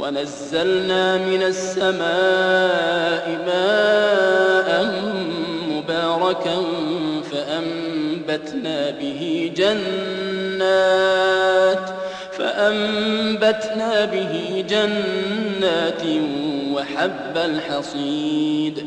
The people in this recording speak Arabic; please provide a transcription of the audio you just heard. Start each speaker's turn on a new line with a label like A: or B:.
A: ونزلنا من السماء ماء مباركا فأنبتنا به جنات فأنبتنا به جنات وحب الحصيد